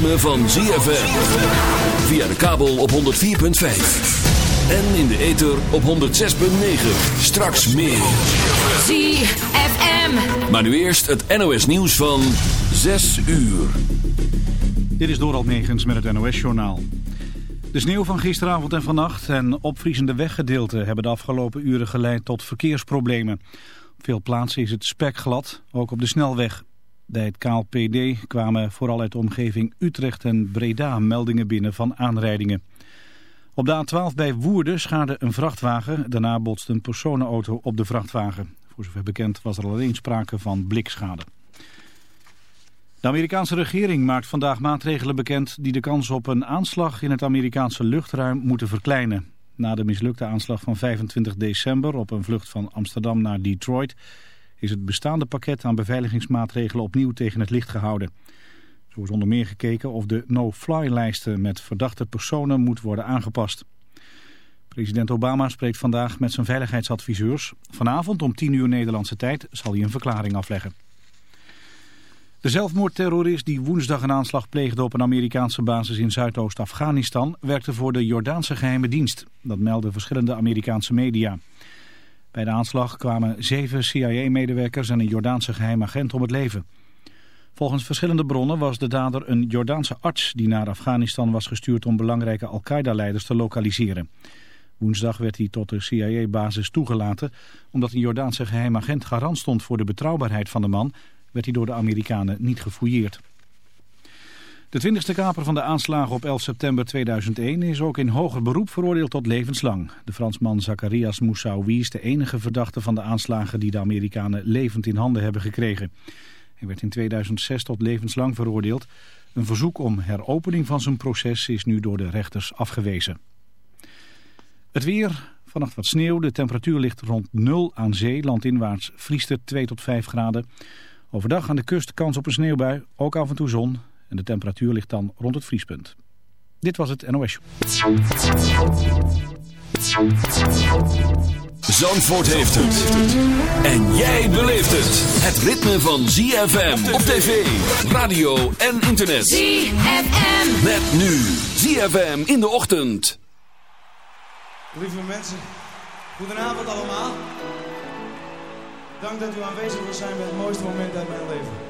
ritme van ZFM. Via de kabel op 104.5. En in de ether op 106.9. Straks meer. ZFM. Maar nu eerst het NOS nieuws van 6 uur. Dit is Doral Negens met het NOS-journaal. De sneeuw van gisteravond en vannacht en opvriezende weggedeelten hebben de afgelopen uren geleid tot verkeersproblemen. Op veel plaatsen is het spekglad, ook op de snelweg. Bij het KLPD kwamen vooral uit de omgeving Utrecht en Breda meldingen binnen van aanrijdingen. Op de A12 bij Woerden schaarde een vrachtwagen. Daarna botste een personenauto op de vrachtwagen. Voor zover bekend was er alleen sprake van blikschade. De Amerikaanse regering maakt vandaag maatregelen bekend die de kans op een aanslag in het Amerikaanse luchtruim moeten verkleinen. Na de mislukte aanslag van 25 december op een vlucht van Amsterdam naar Detroit is het bestaande pakket aan beveiligingsmaatregelen opnieuw tegen het licht gehouden. Zo is onder meer gekeken of de no-fly-lijsten met verdachte personen moet worden aangepast. President Obama spreekt vandaag met zijn veiligheidsadviseurs. Vanavond om 10 uur Nederlandse tijd zal hij een verklaring afleggen. De zelfmoordterrorist die woensdag een aanslag pleegde op een Amerikaanse basis in Zuidoost-Afghanistan werkte voor de Jordaanse geheime dienst. Dat melden verschillende Amerikaanse media. Bij de aanslag kwamen zeven CIA-medewerkers en een Jordaanse geheim agent om het leven. Volgens verschillende bronnen was de dader een Jordaanse arts die naar Afghanistan was gestuurd om belangrijke Al-Qaeda-leiders te lokaliseren. Woensdag werd hij tot de CIA-basis toegelaten omdat een Jordaanse geheim agent garant stond voor de betrouwbaarheid van de man, werd hij door de Amerikanen niet gefouilleerd. De twintigste kaper van de aanslagen op 11 september 2001 is ook in hoger beroep veroordeeld tot levenslang. De Fransman Zacharias Moussaoui is de enige verdachte van de aanslagen die de Amerikanen levend in handen hebben gekregen. Hij werd in 2006 tot levenslang veroordeeld. Een verzoek om heropening van zijn proces is nu door de rechters afgewezen. Het weer, vannacht wat sneeuw, de temperatuur ligt rond 0 aan zee, landinwaarts vriest het 2 tot 5 graden. Overdag aan de kust kans op een sneeuwbui, ook af en toe zon. En de temperatuur ligt dan rond het vriespunt. Dit was het NOS Zandvoort heeft het. En jij beleeft het. Het ritme van ZFM op tv, radio en internet. ZFM. Met nu ZFM in de ochtend. Lieve mensen, goedenavond allemaal. Dank dat u aanwezig wil zijn bij het mooiste moment uit mijn leven.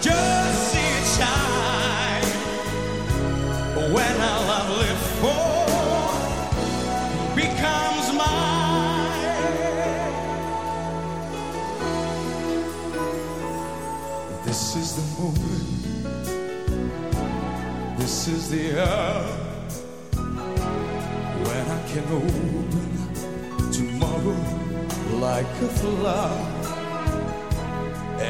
Just shine when lived for becomes mine. This is the moment. This is the hour when I can open tomorrow like a flower.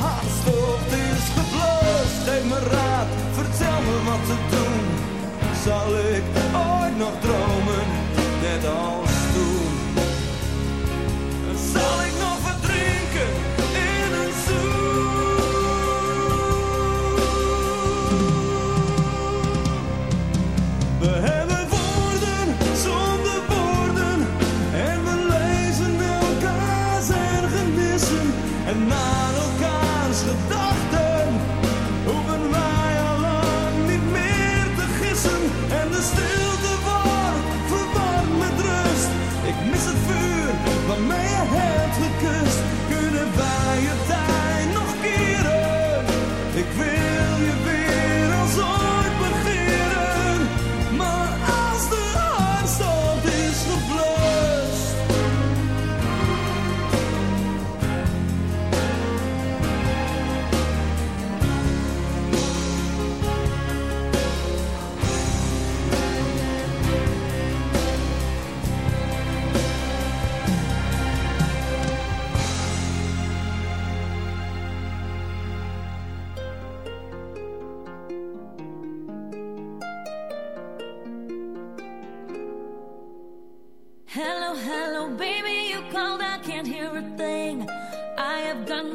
hartstocht is geef me raad, vertel me wat te doen. Zal ik ooit nog dromen, net als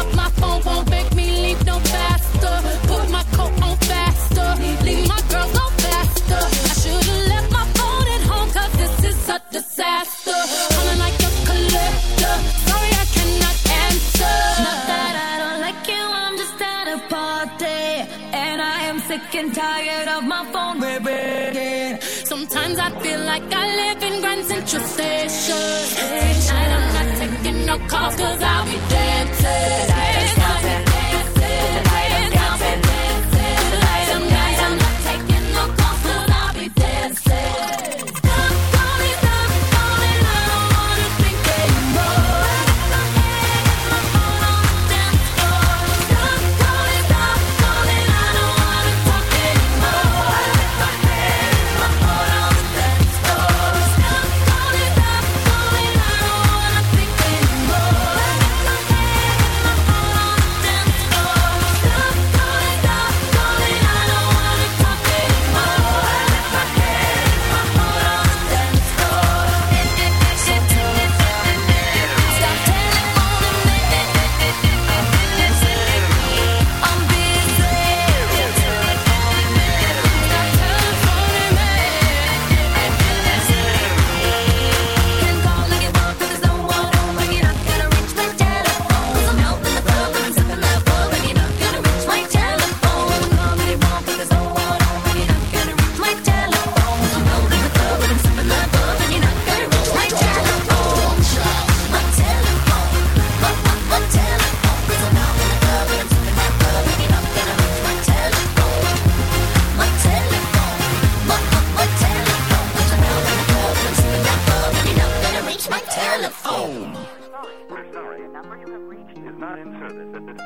up. My phone won't make me leave no faster. Put my coat on faster. Leave my girls on faster. I should've left my phone at home, cause this is a disaster. Calling like a collector. Sorry, I cannot answer. Not that I don't like you, I'm just at a party. And I am sick and tired of my phone ringing. Sometimes I feel like I live in Grand Central Station. Every I'm not no calls, cause I'll be dancing.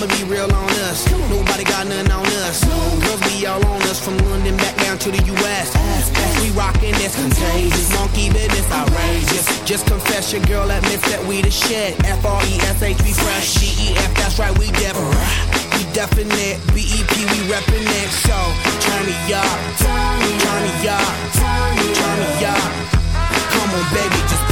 I'ma be real on us. Nobody got nothing on us. Girls be all on us from London back down to the US. As we rockin', that's contagious. Monkey business outrageous. Just confess your girl admits that we the shit. F R E S H, we fresh. G E F, that's right, we different we definite. BEP, we reppin' it. So, turn me up, turn me up, turn me up. Come on, baby, just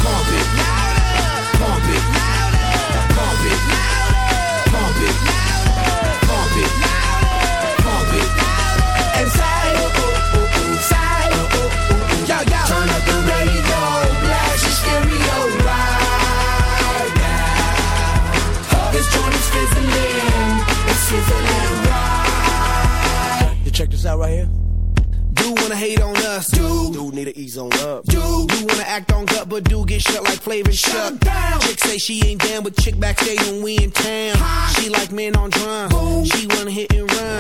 act on gut, but do get shut like flavor shut down. Chick say she ain't down with chick backstage when we in town. She like men on drum. She wanna hit and run.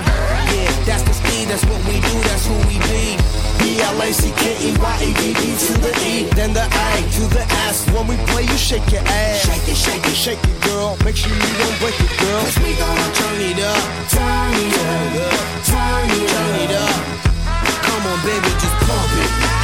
Yeah, that's the speed, that's what we do, that's who we be. B-L-A-C-K-E-Y-A-D-D to the E, then the A to the S. When we play, you shake your ass. Shake it, shake it, shake it, girl. Make sure you don't break it, girl. Cause we gonna turn it up. Turn it up. Turn it, turn it up. Come on, baby, just pump it.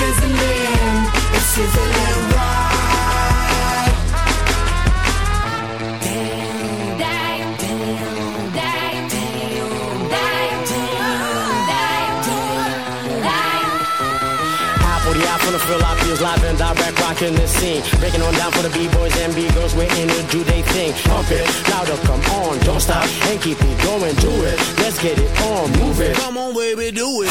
sizzling, is sizzling. The eye from the fill feels live and direct rocking the scene. Breaking on down for the B-boys and B-girls, we're in to do they thing. Pump it, louder, come on, don't stop, and keep it going, do it. Let's get it on, move it. Come on, baby, do it.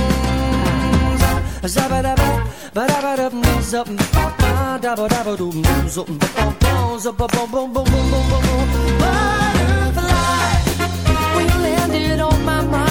Zabba dabba, ba ba ba ba ba ba. Butterfly, when you landed on my mind.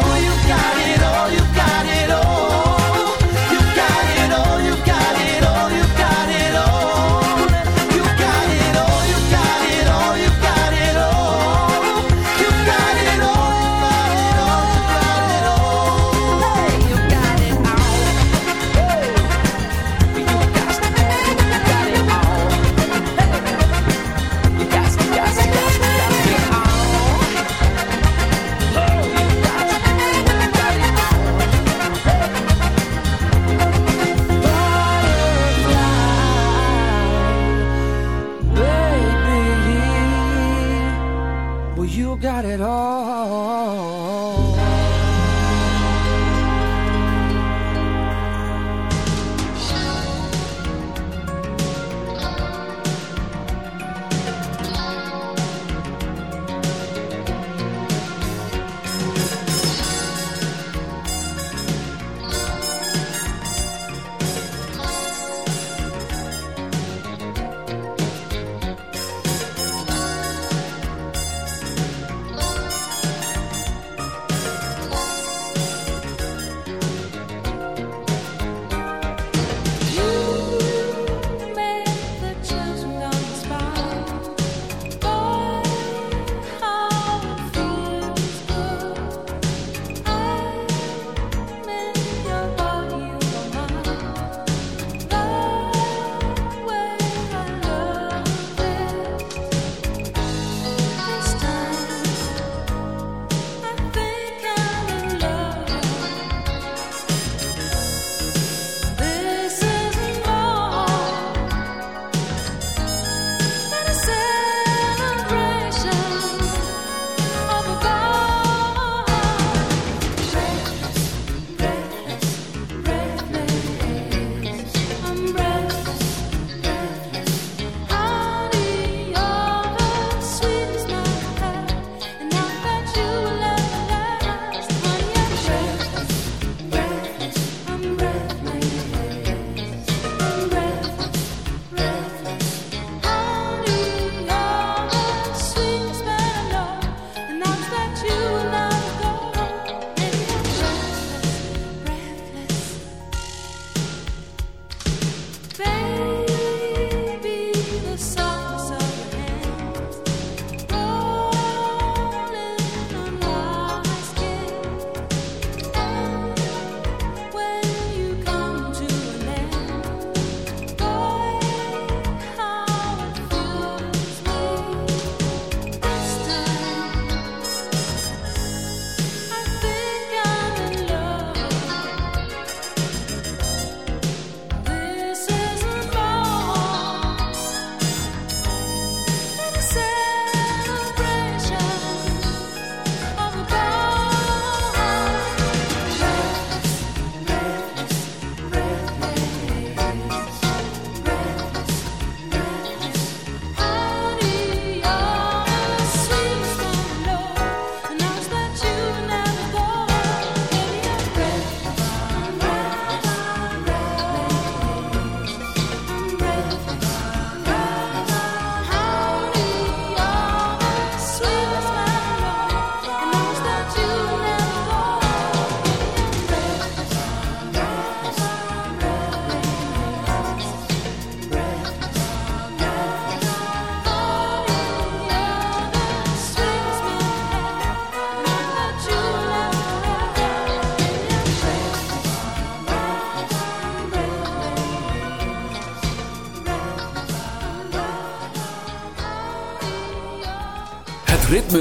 You got it. Oh,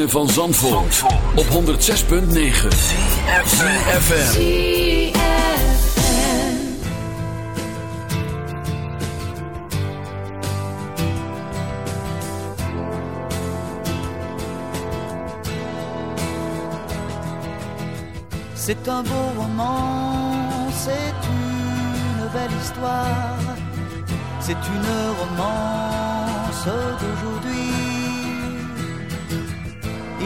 van Zandvoort, op 106.9 CFFM C'est un beau roman, c'est une belle histoire, c'est une romance d'aujourd'hui.